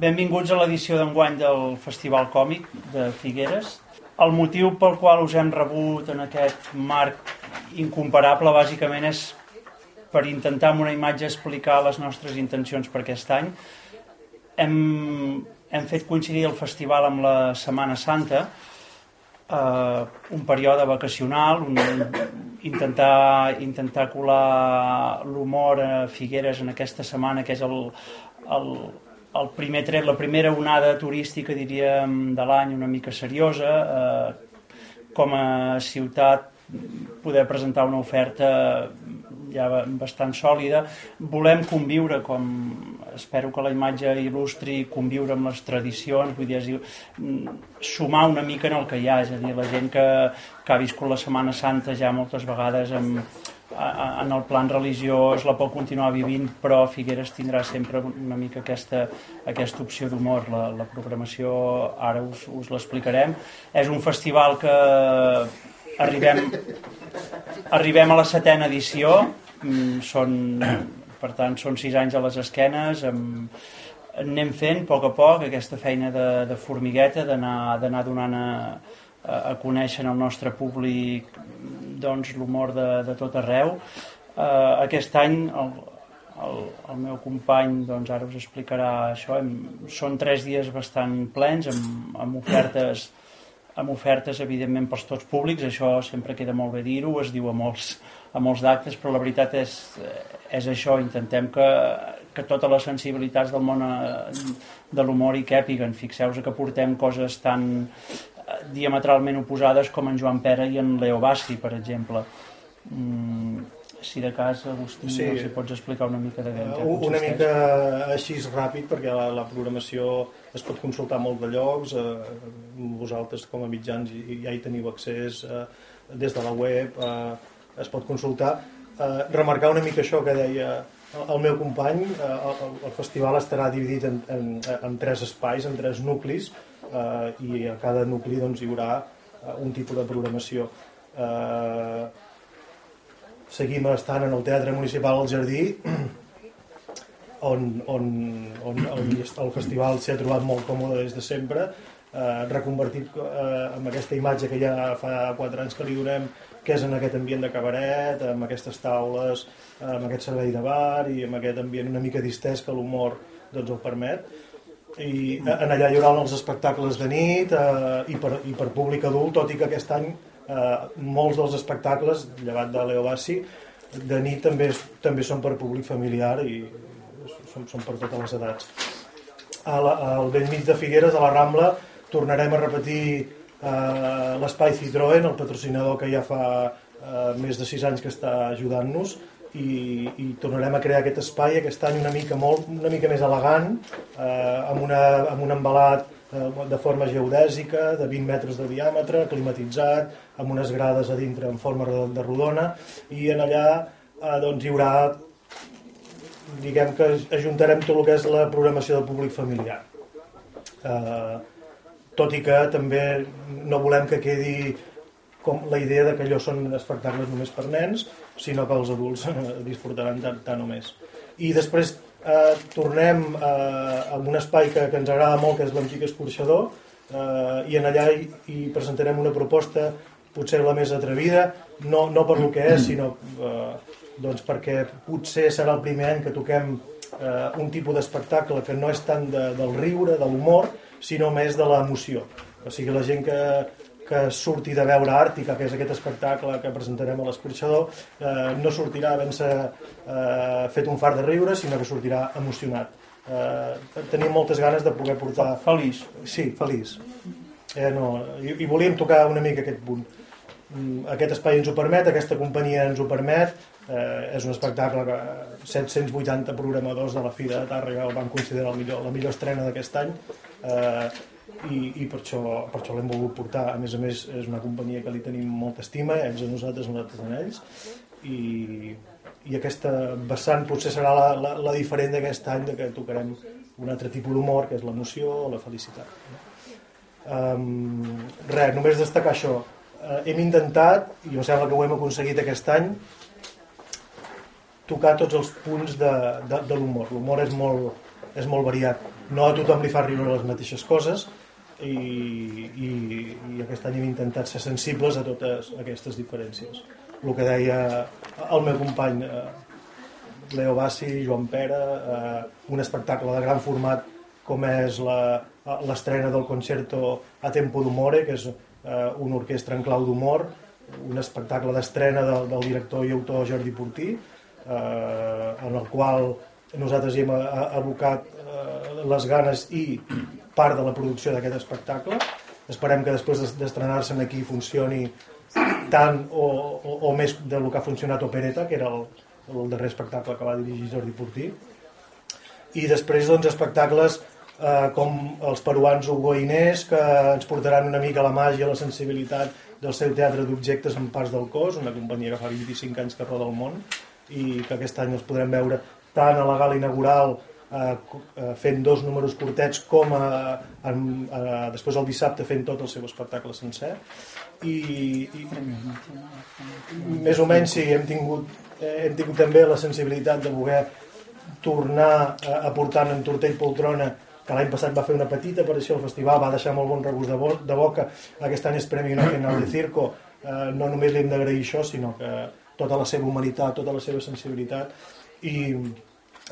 Benvinguts a l'edició d'enguany del Festival Còmic de Figueres. El motiu pel qual us hem rebut en aquest marc incomparable bàsicament és per intentar amb una imatge explicar les nostres intencions per aquest any. Hem, hem fet coincidir el festival amb la Setmana Santa, eh, un període vacacional, un, intentar, intentar colar l'humor a Figueres en aquesta setmana, que és el, el, el primer tret, la primera onada turística, diríem, de l'any una mica seriosa, eh, com a ciutat poder presentar una oferta ja bastant sòlida. Volem conviure, com espero que la imatge il·lustri, conviure amb les tradicions, vull dir, sumar una mica en el que hi ha, és a dir, la gent que, que ha viscut la Setmana Santa ja moltes vegades amb, en el plan religiós la pot continuar vivint, però Figueres tindrà sempre una mica aquesta, aquesta opció d'humor. La, la programació ara us, us l'explicarem. És un festival que arribem, arribem a la setena edició, mm, són, per tant, són sis anys a les esquenes, amb, anem fent a poc a poc aquesta feina de, de formigueta, d'anar donant a, a, a conèixer el nostre públic doncs, l'humor de, de tot arreu. Uh, aquest any el, el, el meu company doncs, ara us explicarà això. Hem, són tres dies bastant plens amb, amb ofertes amb ofertes evidentment pels tots públics, això sempre queda molt bé dir-ho, es diu a molts, a molts d'actes, però la veritat és, és això, intentem que, que totes les sensibilitats del món eh, de l'humor hi càpiguen. Fixeu-vos que portem coses tan, diametralment oposades com en Joan Pera i en Leo Bassi, per exemple. Mm, si de cas, Agustí, sí. si pots explicar una mica de què uh, Una mica així ràpid, perquè la, la programació es pot consultar molt de llocs, eh, vosaltres com a mitjans ja hi teniu accés eh, des de la web, eh, es pot consultar. Eh, remarcar una mica això que deia el meu company, eh, el, el festival estarà dividit en, en, en tres espais, en tres nuclis, eh, i a cada nucli doncs, hi haurà eh, un tipus de programació. Eh, seguim estant en el Teatre Municipal al Jardí, on, on, on el, el festival s'ha trobat molt còmode des de sempre, eh, reconvertit eh, amb aquesta imatge que ja fa 4 anys que li donem, que és en aquest ambient de cabaret, amb aquestes taules, amb aquest servei de bar i amb aquest ambient una mica distès que l'humor doncs, el permet i en allà hi haurà els espectacles de nit eh, i, per, i per públic adult, tot i que aquest any eh, molts dels espectacles, llevat de Leo Bassi, de nit també, també són per públic familiar i són, són per totes les edats. A la, al vell mig de Figueres, a la Rambla, tornarem a repetir eh, l'espai Citroën, el patrocinador que ja fa eh, més de 6 anys que està ajudant-nos, i, i tornarem a crear aquest espai aquest any una mica, molt, una mica més elegant eh, amb, una, amb un embalat eh, de forma geodèsica de 20 metres de diàmetre, climatitzat amb unes grades a dintre en forma de, rodona i en allà eh, doncs hi haurà diguem que ajuntarem tot el que és la programació del públic familiar. Eh, tot i que també no volem que quedi com la idea de que allò són espectacles només per nens, sinó que els adults eh, disfrutaran tant, tant o més. I després eh, tornem eh, a un espai que, que ens agrada molt, que és l'antic escorxador, eh, i en allà hi, hi presentarem una proposta potser la més atrevida, no, no per lo que és, sinó eh, doncs perquè potser serà el primer any que toquem eh, un tipus d'espectacle que no és tant de, del riure, de l'humor, sinó més de l'emoció. O sigui, la gent que, que surti de veure Àrtica, que és aquest espectacle que presentarem a l'escorxador, eh, no sortirà havent-se eh, fet un far de riure, sinó que sortirà emocionat. Eh, tenim moltes ganes de poder portar... Feliç. Sí, feliç. Eh, no, i, I volíem tocar una mica aquest punt. Mm, aquest espai ens ho permet, aquesta companyia ens ho permet, eh, és un espectacle que 780 programadors de la Fira de Tàrrega el van considerar el millor, la millor estrena d'aquest any. Eh, i, i per això, per això l'hem volgut portar. A més a més, és una companyia que li tenim molta estima, ells a nosaltres, nosaltres a ells, i, i aquesta vessant potser serà la, la, la diferent d'aquest any, de que tocarem un altre tipus d'humor, que és l'emoció la felicitat. Um, res, només destacar això. Uh, hem intentat, i em sembla que ho hem aconseguit aquest any, tocar tots els punts de, de, de l'humor. L'humor és molt, és molt variat. No a tothom li fa riure les mateixes coses i, i, i aquest any hem intentat ser sensibles a totes aquestes diferències. El que deia el meu company eh, Leo Bassi, Joan Pere, eh, un espectacle de gran format com és l'estrena del concerto a Tempo d'Humore, que és eh, una orquestra en clau d'humor, un espectacle d'estrena del, del director i autor Jordi Portí, eh, en el qual nosaltres hi hem abocat eh, les ganes i part de la producció d'aquest espectacle. Esperem que després d'estrenar-se'n aquí funcioni tant o, o, o més del que ha funcionat Opereta, que era el, el darrer espectacle que va dirigir Jordi Portí. I després doncs, espectacles eh, com els peruans Hugo i Inés, que ens portaran una mica la màgia, la sensibilitat del seu teatre d'objectes en parts del cos, una companyia que fa 25 anys que roda el món i que aquest any els podrem veure tant a la gala inaugural eh, eh, fent dos números curtets com a, a, a, després el dissabte fent tot el seu espectacle sencer. I, i més o menys sí, hem tingut, eh, hem tingut també la sensibilitat de voler tornar a, a portar en Tortell Poltrona que l'any passat va fer una petita aparició al festival, va deixar molt bon regust de, bo, de boca, aquest any és Premi Nacional de Circo, eh, no només li hem d'agrair això, sinó que tota la seva humanitat, tota la seva sensibilitat i,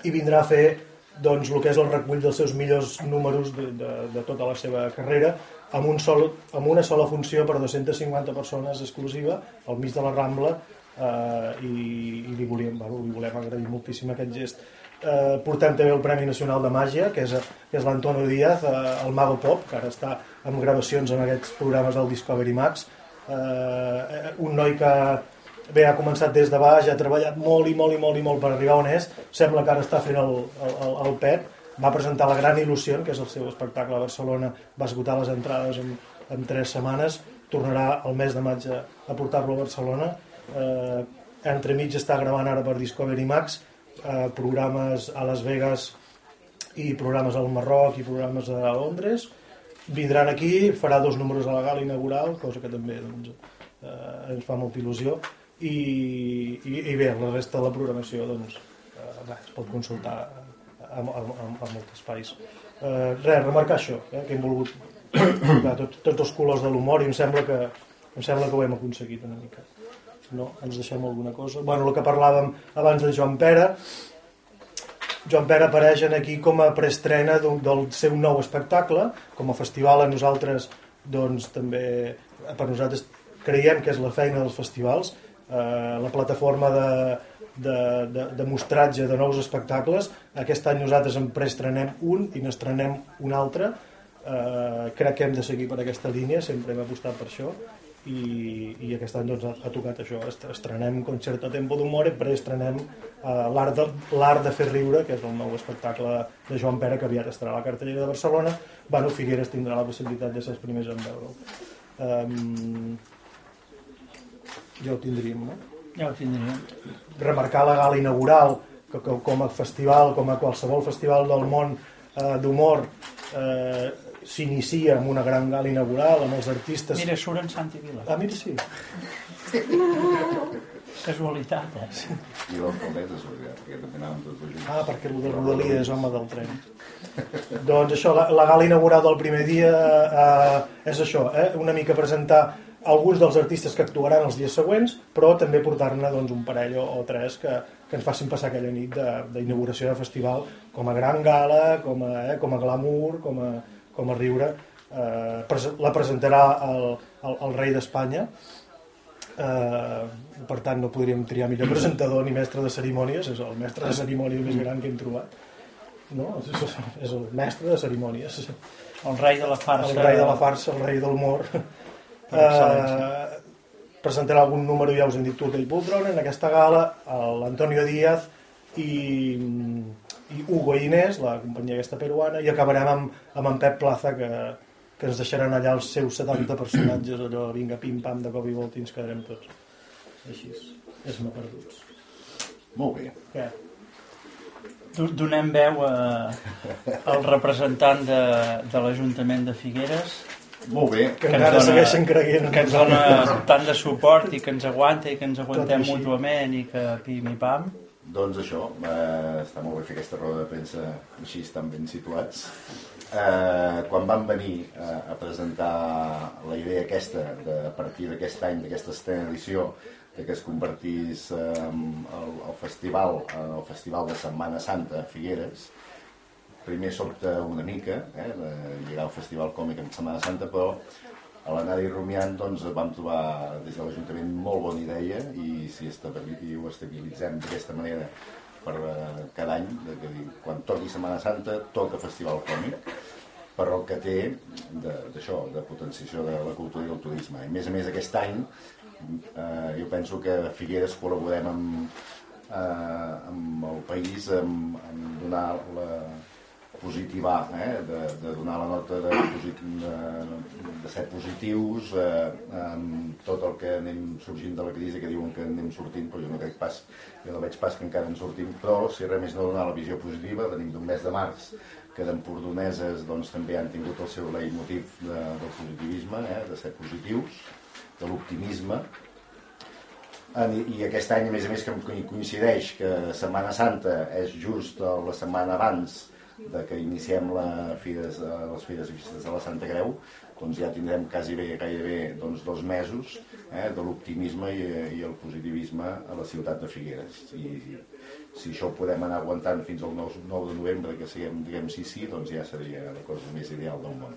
i vindrà a fer doncs, el que és el recull dels seus millors números de, de, de tota la seva carrera amb, un sol, amb una sola funció per 250 persones exclusiva al mig de la Rambla eh, i, i li, volíem, bueno, li volem agrair moltíssim aquest gest. Eh, portem també el Premi Nacional de Màgia que és, que és l'Antonio Díaz eh, el Mago Pop, que ara està amb gravacions en aquests programes del Discovery Max. Eh, un noi que bé, ha començat des de baix, ha treballat molt i molt i molt i molt per arribar on és, sembla que ara està fent el, el, el PET, va presentar La Gran Il·lusió, que és el seu espectacle a Barcelona, va esgotar les entrades en, en tres setmanes, tornarà el mes de maig a, a portar-lo a Barcelona, eh, entremig està gravant ara per Discovery Max, eh, programes a Las Vegas i programes al Marroc i programes a Londres, vindran aquí, farà dos números a la gala inaugural, cosa que també doncs, eh, ens fa molta il·lusió, i, i, i bé, la resta de la programació doncs, eh, es pot consultar a, a, a, a molts espais eh, res, remarcar això eh, que hem volgut clar, tot, tots els colors de l'humor i em sembla que em sembla que ho hem aconseguit una mica no? ens deixem alguna cosa bueno, el que parlàvem abans de Joan Pere Joan Pere apareix aquí com a preestrena del seu nou espectacle com a festival a nosaltres doncs també per nosaltres creiem que és la feina dels festivals eh, la plataforma de, de, de, de mostratge de nous espectacles. Aquest any nosaltres en preestrenem un i n'estrenem un altre. Eh, crec que hem de seguir per aquesta línia, sempre hem apostat per això i, i aquest any doncs, ha, ha tocat això estrenem Concerto Tempo d'Humore preestrenem uh, l'art de, de fer riure que és el nou espectacle de Joan Pere que aviat estarà a la cartellera de Barcelona bueno, Figueres tindrà la possibilitat de ser els primers en veure-ho um, ja ho tindríem, no? Ja ho tindríem. Remarcar la gala inaugural, que, que com a festival, com a qualsevol festival del món eh, d'humor, eh, s'inicia amb una gran gala inaugural, amb els artistes... Mira, surt en Santi Vila. Ah, mira, sí. Casualitat, eh? Sí. I l'alcaldessa, perquè també anàvem tots junts. Ah, perquè el de Rodalia és home del tren. doncs això, la, la gala inaugural del primer dia eh, és això, eh, una mica presentar alguns dels artistes que actuaran els dies següents, però també portar-ne doncs, un parell o, o tres que, que ens facin passar aquella nit d'inauguració de, de festival com a gran gala, com a, eh, com a glamour, com a, com a riure. Eh, la presentarà el, el, el rei d'Espanya, eh, per tant no podríem triar millor presentador ni mestre de cerimònies, és el mestre de cerimònies més gran que hem trobat. No? És, és el mestre de cerimònies. El rei de la farsa. El rei de la farsa, el rei del humor eh, presentarà algun número, ja us hem dit tu, i Poltron, en aquesta gala, l'Antonio Díaz i, i Hugo Inés, la companyia aquesta peruana, i acabarem amb, amb en Pep Plaza, que, que ens deixaran allà els seus 70 personatges, allò, vinga, pim-pam, de cop i volta i ens quedarem tots. Així és, és una perduts. Molt bé. Què? Donem veu a, al representant de, de l'Ajuntament de Figueres, molt bé. Que, que encara dona, segueixen creient. Que ens dona tant de suport i que ens aguanta i que ens aguantem mútuament i que pim i pam. doncs això, eh, està molt bé fer aquesta roda de premsa així estan ben situats. Eh, quan van venir eh, a presentar la idea aquesta, de, a partir d'aquest any, d'aquesta estrena edició, de que es convertís eh, el, el, festival, eh, el festival de Setmana Santa a Figueres, primer sobta una mica, eh, de lligar el festival còmic en Setmana Santa, però a l'anar-hi rumiant doncs, vam trobar des de l'Ajuntament molt bona idea i si i ho estabilitzem d'aquesta manera per uh, cada any, de, que quan torni Setmana Santa toca Festival Còmic però el que té d'això, de, de potenciació de la cultura i el turisme. I a més a més aquest any eh, jo penso que Figueres col·laborem amb, eh, amb el país en donar la, positivar, eh? de, de donar la nota de, de, de ser positius eh, amb tot el que anem sorgint de la crisi, que diuen que anem sortint, però jo no crec pas, jo no veig pas que encara en sortim, però si res més no donar la visió positiva, venim d'un mes de març que d'empordoneses doncs, també han tingut el seu leitmotiv de, del positivisme, eh? de ser positius, de l'optimisme, i aquest any, a més a més, que coincideix que Setmana Santa és just la setmana abans de que iniciem la fires, les fires i festes de la Santa Creu, doncs ja tindrem quasi bé, gairebé doncs, dos mesos eh, de l'optimisme i, i el positivisme a la ciutat de Figueres. I si això ho podem anar aguantant fins al 9, 9 de novembre, que siguem, diguem, sí, sí, doncs ja seria la cosa més ideal del món.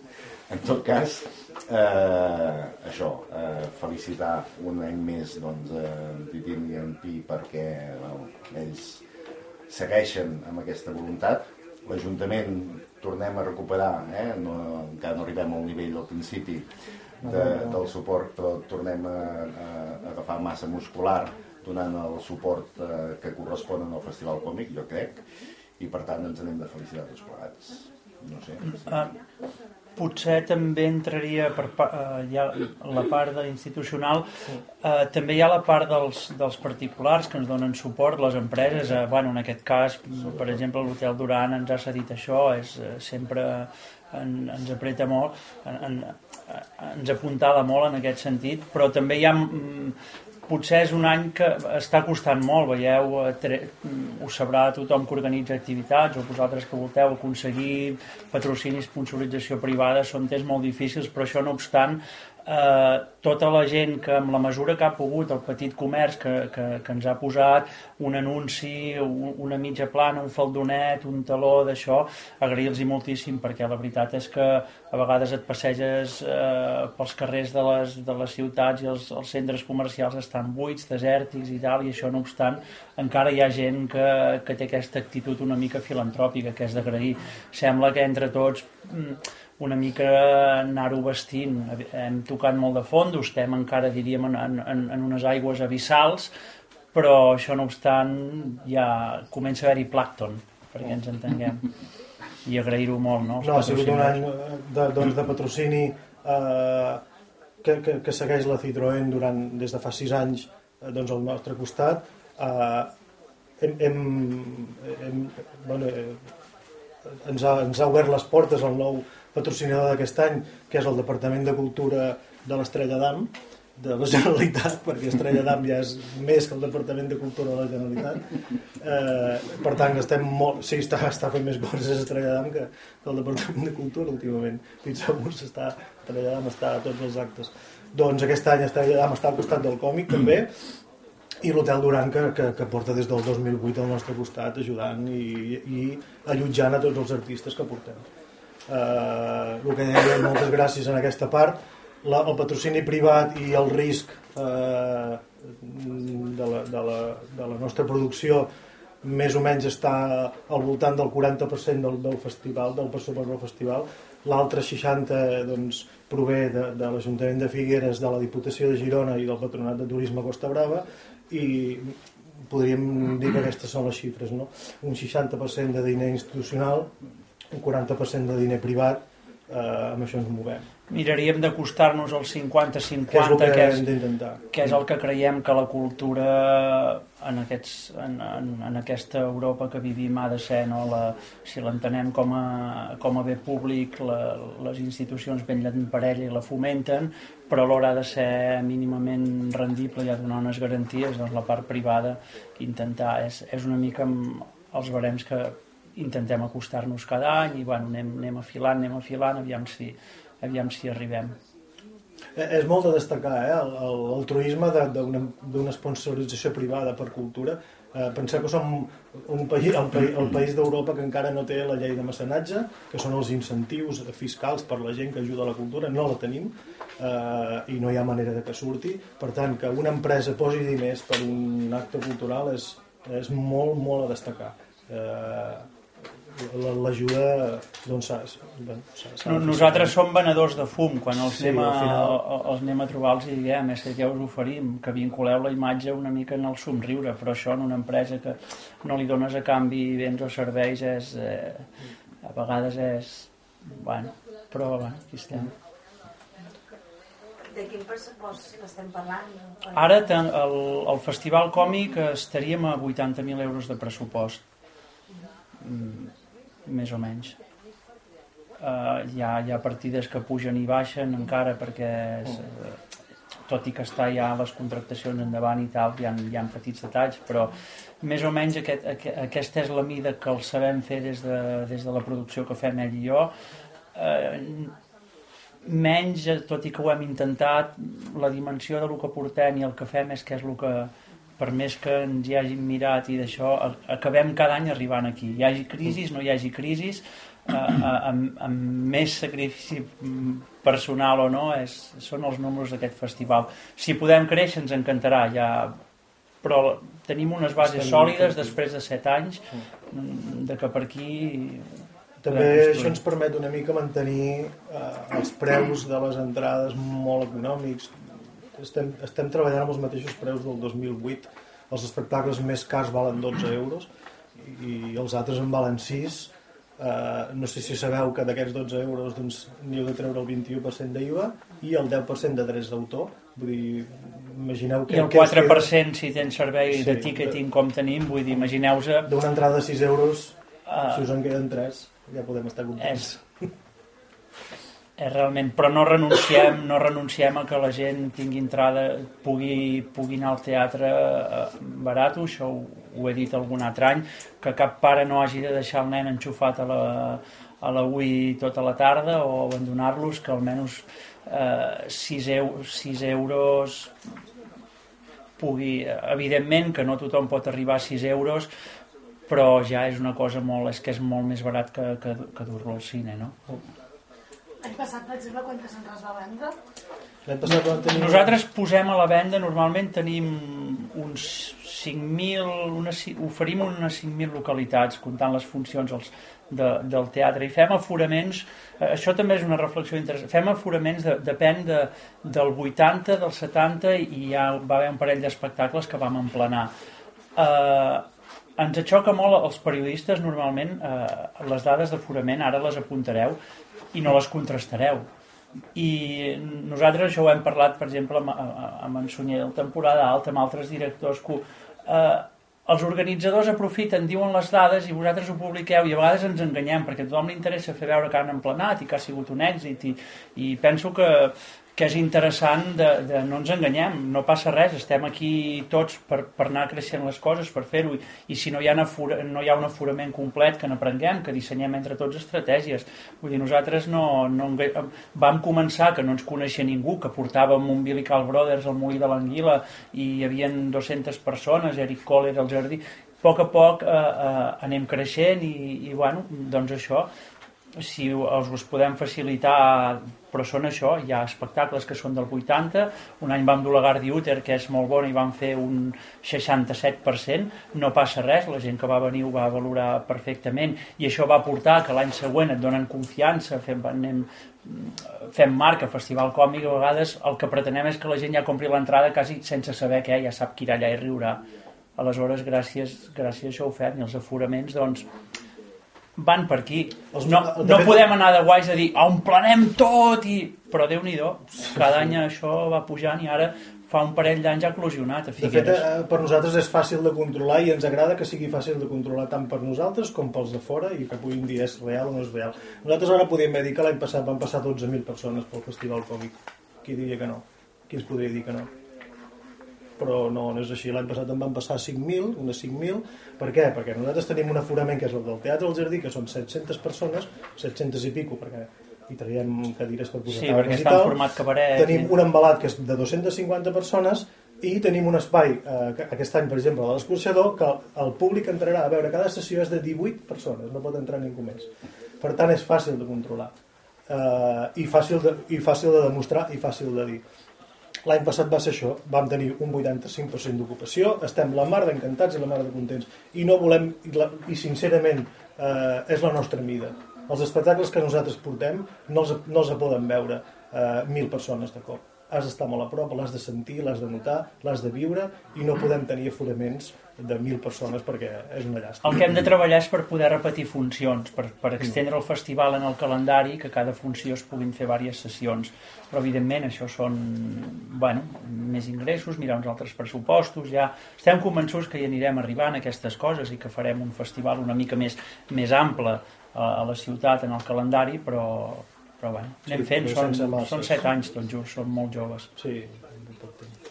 En tot cas, eh, això, eh, felicitar un any més doncs, en Titín i en Pi perquè bueno, ells segueixen amb aquesta voluntat l'Ajuntament tornem a recuperar, eh? no, encara no arribem al nivell del principi de, del suport, però tornem a, a, a agafar massa muscular donant el suport eh, que correspon al Festival Còmic, jo crec, i per tant ens anem de felicitar tots plegats. No sé. Si... Uh, potser també entraria per uh, ja la part de institucional uh, també hi ha la part dels, dels particulars que ens donen suport, les empreses. Uh, bueno, en aquest cas, per exemple l'Hotel Duran ens ha cedit això és, uh, sempre en, ens apreta molt en, en, ens apuntava molt en aquest sentit però també hi ha mm, potser és un any que està costant molt, veieu, tre... ho sabrà tothom que organitza activitats o vosaltres que volteu aconseguir patrocini i sponsorització privada són temps molt difícils, però això no obstant eh, tota la gent que amb la mesura que ha pogut, el petit comerç que, que, que ens ha posat un anunci, un, una mitja plana, un faldonet, un taló d'això, agrair-los moltíssim perquè la veritat és que a vegades et passeges eh, pels carrers de les, de les ciutats i els, els centres comercials estan buits, desèrtics i tal, i això no obstant encara hi ha gent que, que té aquesta actitud una mica filantròpica, que és d'agrair. Sembla que entre tots una mica anar-ho vestint. Hem tocat molt de fons, estem encara, diríem, en, en, en unes aigües abissals, però això no obstant ja comença a haver-hi plàcton, perquè ens entenguem. I agrair-ho molt, no? no, ha sigut un any de, doncs, de patrocini eh, que, que, que segueix la Citroën durant, des de fa sis anys eh, doncs, al nostre costat. Eh, hem, hem, hem, bueno, eh, ens, ha, ens ha obert les portes al nou patrocinador d'aquest any, que és el Departament de Cultura de l'Estrella d'Am, de la Generalitat, perquè Estrella d'Am ja és més que el Departament de Cultura de la Generalitat. Eh, per tant, estem molt... Sí, està, està fent més coses Estrella d'Am que, que el Departament de Cultura últimament. Fins segur està, Estrella d'Am està a tots els actes. Doncs aquest any Estrella d'Am està al costat del còmic, també, i l'Hotel Duran que, que, que porta des del 2008 al nostre costat ajudant i, i allotjant a tots els artistes que portem. Eh, el que deia, moltes gràcies en aquesta part. La, el patrocini privat i el risc eh, de, la, de, la, de la nostra producció més o menys està al voltant del 40% del, del festival, del pressupost del festival. L'altre 60% doncs, prové de, de l'Ajuntament de Figueres, de la Diputació de Girona i del Patronat de Turisme Costa Brava i podríem dir que aquestes són les xifres. No? Un 60% de diner institucional un 40% de diner privat eh, amb això ens movem. Miraríem d'acostar-nos al 50-50, Que és que, que, és, que és el que creiem que la cultura en, aquests, en, en, en aquesta Europa que vivim ha de ser, no? la, si l'entenem com, a, com a bé públic, la, les institucions vetllen per ella i la fomenten, però alhora ha de ser mínimament rendible i ha de donar unes garanties, doncs la part privada intentar, és, és una mica amb els barems que intentem acostar-nos cada any i bueno, anem, anem afilant, anem afilant, aviam si, aviam si arribem. Eh, És molt de destacar eh, l'altruisme d'una sponsorització privada per cultura. Eh, penseu que som un país, el, el país d'Europa que encara no té la llei de mecenatge, que són els incentius fiscals per la gent que ajuda a la cultura, no la tenim eh, i no hi ha manera de que surti. Per tant, que una empresa posi diners per un acte cultural és, és molt, molt a destacar. Eh, L'ajuda doncs, de No, fer nosaltres som venedors de fum, quan els, Sí, anem, a, al final. els anem a trobar els hi diem, és que què us oferim, que vinculeu la imatge una mica en el somriure, però això en una empresa que no li dones a canvi béns o serveis és, eh, a vegades és, bueno, però bueno, aquí estem. De quin pressupost estem parlant? Ara ten- el, el Festival Còmic estaríem a 80.000 euros de pressupost, mm, més o menys. Uh, hi, ha, hi ha partides que pugen i baixen encara perquè és, uh, tot i que està ja les contractacions endavant i tal, hi ha, hi ha petits detalls, però més o menys aquest, aqu aquesta és la mida que el sabem fer des de, des de la producció que fem ell i jo. Uh, menys, tot i que ho hem intentat, la dimensió del que portem i el que fem és que és el que, per més que ens hi hagin mirat i d'això, acabem cada any arribant aquí. Hi hagi crisis, no hi hagi crisis, eh, eh, amb, amb més sacrifici personal o no, és, són els números d'aquest festival. Si podem créixer ens encantarà, ja, però tenim unes bases Estem sòlides després de set anys mm, de que per aquí També això ens permet una mica mantenir eh, els preus de les entrades molt econòmics. Estem, estem treballant amb els mateixos preus del 2008. Els espectacles més cars valen 12 euros i, els altres en valen 6. Eh, no sé si sabeu que d'aquests 12 euros doncs, n'hi heu de treure el 21% d'IVA i el 10% de drets d'autor. Vull dir, imagineu que... I el què us queda 4% si tens servei Sí, de ticketing com tenim, vull dir, imagineu-vos D'una entrada de 6 euros, uh, si us en queden 3, ja podem estar contents. és, és realment, però no renunciem, no renunciem a que la gent tingui entrada, pugui, pugui anar al teatre eh, barat, això ho, ho he dit algun altre any, que cap pare no hagi de deixar el nen enxufat a la, a la tota la tarda o abandonar-los, que almenys eh, 6, eu, 6 euros pugui, evidentment que no tothom pot arribar a 6 euros, però ja és una cosa molt, és que és molt més barat que, que, que dur-lo al cine, no? L'any passat, per exemple, quantes entrades va vendre? L'any passat vam tenir... Nosaltres posem a la venda, normalment tenim uns 5.000, unes, ci- oferim unes 5.000 localitats, comptant les funcions els, de, del teatre, i fem aforaments, eh, això també és una reflexió interessant, fem aforaments, de, depèn de, del 80, del 70, i ja va haver un parell d'espectacles que vam emplenar. Eh, ens xoca molt els periodistes normalment eh, les dades d'aforament ara les apuntareu i no les contrastareu. I nosaltres això ho hem parlat per exemple amb, amb en Sunyer el temporada alta, amb altres directors que eh, els organitzadors aprofiten, diuen les dades i vosaltres ho publiqueu i a vegades ens enganyem perquè a tothom li interessa fer veure que han emplenat i que ha sigut un èxit i, i penso que, que és interessant de, de no ens enganyem, no passa res, estem aquí tots per, per anar creixent les coses, per fer-ho, i, i si no hi, ha afora, no hi ha un aforament complet que n'aprenguem, que dissenyem entre tots estratègies. Vull dir, nosaltres no, no vam començar que no ens coneixia ningú, que portàvem Umbilical Brothers al Molí de l'Anguila i hi havia 200 persones, Eric Kohler al jardí, a poc a poc eh, eh, anem creixent i, i bueno, doncs això, si els us podem facilitar però són això, hi ha espectacles que són del 80, un any vam dur la Gardi Uter que és molt bona i vam fer un 67%, no passa res la gent que va venir ho va valorar perfectament. I això va portar que l'any següent et donen confiança fem, anem, fem marca, festival còmic a vegades el que pretenem és que la gent ja compri l'entrada quasi sense saber què, ja sap que irà allà i riurà aleshores gràcies, gràcies a això ho fem i els aforaments doncs van per aquí. Els- No, no podem anar de guais a dir "Ah, on planem tot i... Però déu nhi cada any això va pujant i ara fa un parell d'anys ha eclosionat De fet, eh, per nosaltres és fàcil de controlar i ens agrada que sigui fàcil de controlar tant per nosaltres com pels de fora i que puguin dir és real o no és real. Nosaltres ara podíem dir que l'any passat van passar 12.000 persones pel Festival Còmic. Qui diria que no? Qui ens podria dir que no? Però no, no és així. L'any passat en van passar 5.000, unes 5.000. Per què? Perquè nosaltres tenim un aforament que és el del Teatre del Jardí, que són 700 persones, 700 i pico, perquè hi traiem cadires per posar Sí, perquè i està en format cabaret. Tenim un embalat que és de 250 persones i tenim un espai, eh, que aquest any, per exemple, de l'escorxador, que el públic entrarà a veure cada sessió és de 18 persones, no pot entrar ningú més. Per tant, és fàcil de controlar eh, i, fàcil de, i fàcil de demostrar i fàcil de dir. L'any passat va ser això, vam tenir un 85% d'ocupació, estem la mar d'encantats i la mar de contents i no volem, i, la, i sincerament eh, és la nostra mida. Els espectacles que nosaltres portem no els, no els poden veure eh, mil persones de cop. Has d'estar molt a prop, l'has de sentir, l'has de notar, l'has de viure i no podem tenir aforaments de mil persones perquè és una llàstima. El que hem de treballar és per poder repetir funcions, per, per extendre el festival en el calendari, que cada funció es puguin fer diverses sessions. Però, evidentment, això són bueno, més ingressos, mirar uns altres pressupostos, ja estem convençuts que hi anirem arribant a aquestes coses i que farem un festival una mica més, més ample a, a la ciutat en el calendari, però, però bueno, anem fent, són, són set anys tot just, som molt joves. Sí, pot tenir.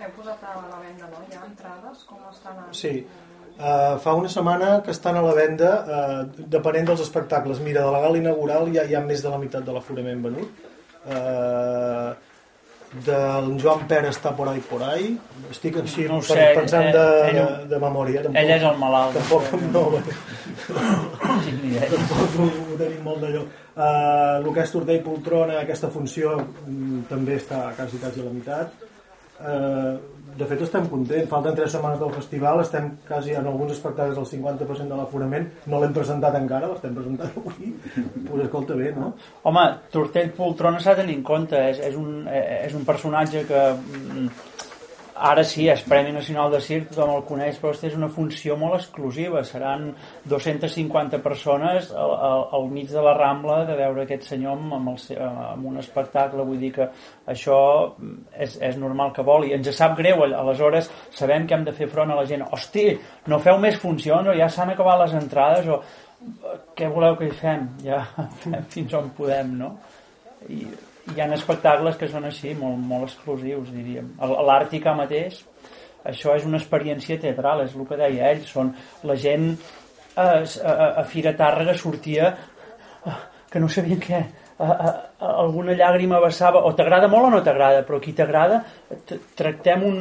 Heu posat a la venda, no? Hi ha entrades? Com estan? A... Sí. Uh, fa una setmana que estan a la venda uh, depenent dels espectacles mira, de la gala inaugural ja hi ha més de la meitat de l'aforament venut uh, del Joan Pere està por ahí por ahí estic així No sé, pensant eh, de, ell- de, de memòria tampoc, Ell és el malalt. tampoc no, No idea. tampoc ho, ho tenim molt d'allò uh, el que és Torder i Poltrona aquesta funció mm, també està quasi, quasi a la meitat Uh, de fet estem contents, falten 3 setmanes del festival. Estem quasi en alguns espectacles del 50% de l'aforament, no l'hem presentat encara l'estem presentant avui. Pues escolta bé, no? Home, Tortell Poltrona s'ha de tenir en compte, és, és, un, eh, és un personatge que mm, ara sí, és Premi Nacional de Circ, tothom el coneix, però és una funció molt exclusiva, seran 250 persones al, al, al mig de la Rambla de veure aquest senyor amb, el, amb un espectacle, vull dir que això és, és normal que vol. I ens sap greu, aleshores sabem que hem de fer front a la gent, hosti, no feu més funcions o ja s'han acabat les entrades o què voleu que hi fem? Ja fem fins on podem, no? I hi ha espectacles que són així, molt, molt exclusius, diríem. L'Àrtica mateix, això és una experiència teatral, és el que deia ell, són la gent a, a, a Fira Tàrrega sortia eh, que no sabien què, a, a, a, alguna llàgrima vessava, o t'agrada molt o no t'agrada, però qui t'agrada tractem un,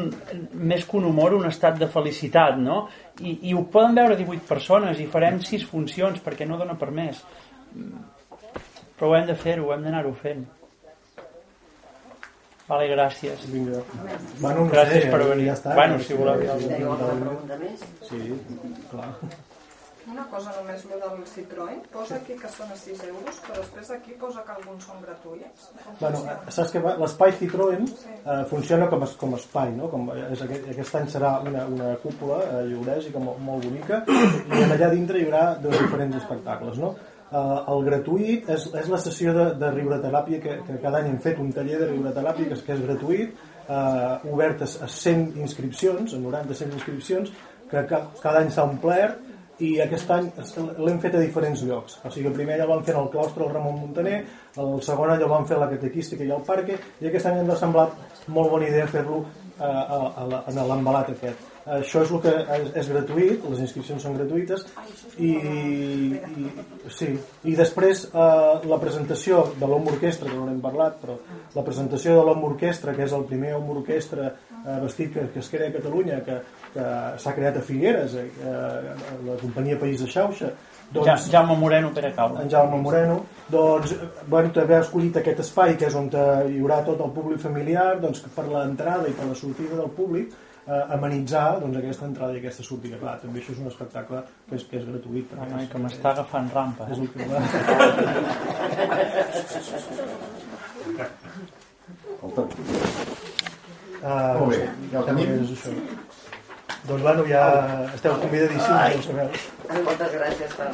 més que un humor, un estat de felicitat, no? I, I ho poden veure 18 persones i farem 6 funcions perquè no dona per més. Però ho hem de fer-ho, ho hem d'anar-ho fent. Vale, gràcies. Vinga. Bueno, no Gràcies sé, per ja venir. està. Bueno, si voleu. Sí, Teniu alguna pregunta més? Sí, clar. Una cosa només, lo del Citroën, posa aquí que són a 6 euros, però després aquí posa que alguns són gratuïts. Bueno, eh, saps que l'espai Citroën eh, funciona com, a- com a espai, no? Com, és, aquest, aquest any serà una, una cúpula eh, llorèsica molt, molt bonica i allà dintre hi haurà dos diferents espectacles, no? Eh, el gratuït és, és la sessió de, de riureteràpia que, que cada any hem fet un taller de riureteràpia que és, que és gratuït eh, obert a, a 100 inscripcions a 90-100 inscripcions que ca, cada any s'ha omplert i aquest any l'hem fet a diferents llocs. O sigui, el primer ja el vam fer al claustre el Ramon Montaner el segon el vam fer la catequística i al parque i aquest any ens ha semblat molt bona idea fer-lo eh, en l'embalat aquest. Això és el que és, és gratuït les inscripcions són gratuïtes i, i, sí. i després eh, la presentació de l'Home Orquestra que no n'hem parlat però la presentació de l'Home Orquestra que és el primer Home Orquestra eh, vestit que, que es crea a Catalunya que, que s'ha creat a Figueres eh, eh, la companyia País de Xauxa Ja, doncs, Jaume Moreno, Pere Cau. en Jaume Moreno doncs, bueno, també ha escollit aquest espai que és on eh, hi haurà tot el públic familiar doncs, per l'entrada i per la sortida del públic eh, amenitzar doncs, aquesta entrada i aquesta sortida clar, també això és un espectacle que és, que és gratuït Home, és- que m'està agafant rampa. és Eh? el que va. Escolta, Uh, Molt bé, ja ho també tenim. és això. Doncs bueno, ja esteu convidadíssims. Moltes gràcies per...